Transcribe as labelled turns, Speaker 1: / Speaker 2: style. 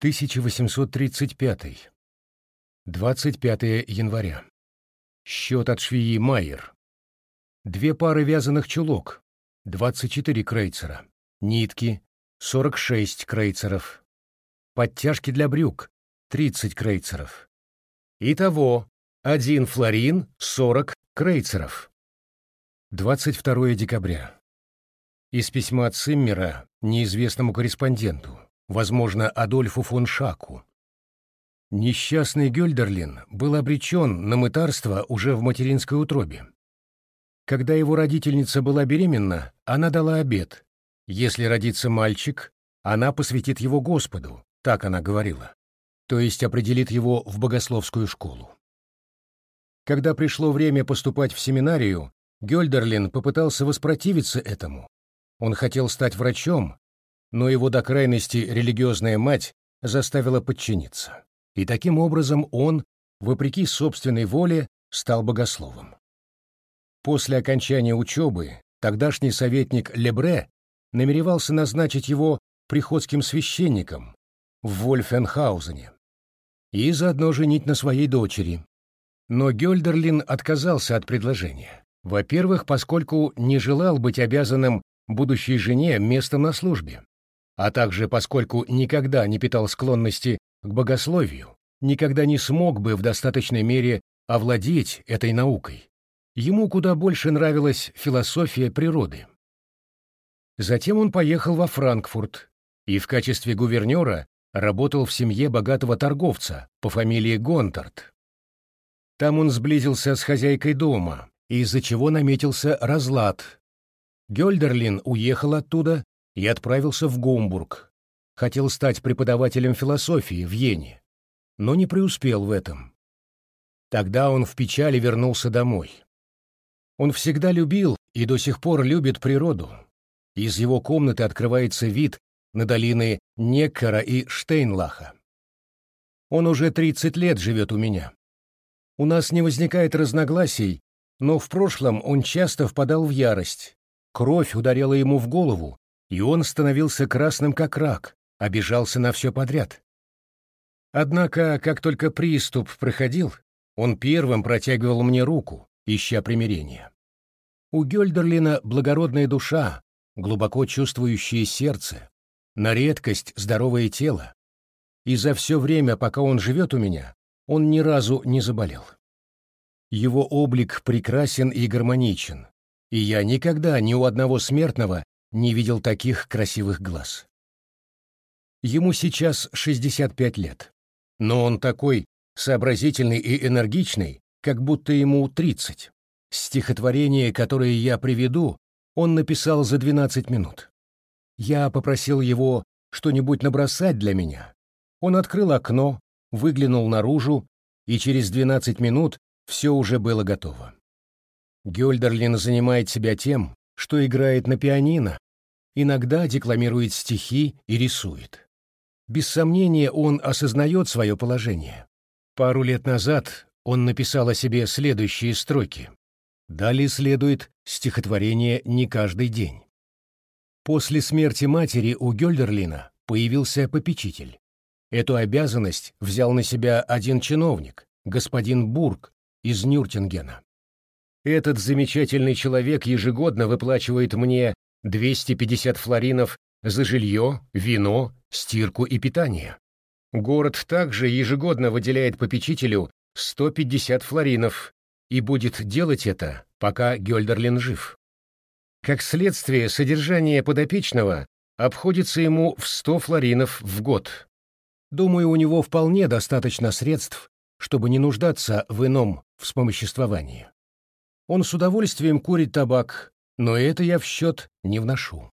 Speaker 1: 1835. 25 января. Счет от швеи Майер. Две пары вязаных чулок, 24 крейцера. Нитки, 46 крейцеров. Подтяжки для брюк, 30 крейцеров. Итого, один флорин, 40 крейцеров. 22 декабря. Из письма Циммера неизвестному корреспонденту возможно, Адольфу фон Шаку. Несчастный Гёльдерлин был обречен на мытарство уже в материнской утробе. Когда его родительница была беременна, она дала обет. Если родится мальчик, она посвятит его Господу, так она говорила, то есть определит его в богословскую школу. Когда пришло время поступать в семинарию, Гёльдерлин попытался воспротивиться этому. Он хотел стать врачом, но его до крайности религиозная мать заставила подчиниться. И таким образом он, вопреки собственной воле, стал богословом. После окончания учебы тогдашний советник Лебре намеревался назначить его приходским священником в Вольфенхаузене и заодно женить на своей дочери. Но Гёльдерлин отказался от предложения. Во-первых, поскольку не желал быть обязанным будущей жене местом на службе а также поскольку никогда не питал склонности к богословию, никогда не смог бы в достаточной мере овладеть этой наукой. Ему куда больше нравилась философия природы. Затем он поехал во Франкфурт и в качестве гувернера работал в семье богатого торговца по фамилии Гонтард. Там он сблизился с хозяйкой дома, из-за чего наметился разлад. Гёльдерлин уехал оттуда и отправился в Гомбург. Хотел стать преподавателем философии в Йене, но не преуспел в этом. Тогда он в печали вернулся домой. Он всегда любил и до сих пор любит природу. Из его комнаты открывается вид на долины Неккара и Штейнлаха. Он уже 30 лет живет у меня. У нас не возникает разногласий, но в прошлом он часто впадал в ярость. Кровь ударила ему в голову, и он становился красным как рак, обижался на все подряд. Однако, как только приступ проходил, он первым протягивал мне руку, ища примирения. У Гёльдерлина благородная душа, глубоко чувствующее сердце, на редкость здоровое тело. И за все время, пока он живет у меня, он ни разу не заболел. Его облик прекрасен и гармоничен, и я никогда ни у одного смертного не видел таких красивых глаз. Ему сейчас 65 лет, но он такой сообразительный и энергичный, как будто ему 30. Стихотворение, которое я приведу, он написал за 12 минут. Я попросил его что-нибудь набросать для меня. Он открыл окно, выглянул наружу, и через 12 минут все уже было готово. Гёльдерлин занимает себя тем, что играет на пианино, иногда декламирует стихи и рисует. Без сомнения, он осознает свое положение. Пару лет назад он написал о себе следующие строки. Далее следует стихотворение «Не каждый день». После смерти матери у Гёльдерлина появился попечитель. Эту обязанность взял на себя один чиновник, господин Бург из Нюртингена. Этот замечательный человек ежегодно выплачивает мне 250 флоринов за жилье, вино, стирку и питание. Город также ежегодно выделяет попечителю 150 флоринов и будет делать это, пока Гёльдерлин жив. Как следствие, содержание подопечного обходится ему в 100 флоринов в год. Думаю, у него вполне достаточно средств, чтобы не нуждаться в ином вспомоществовании. Он с удовольствием курит табак, но это я в счет не вношу.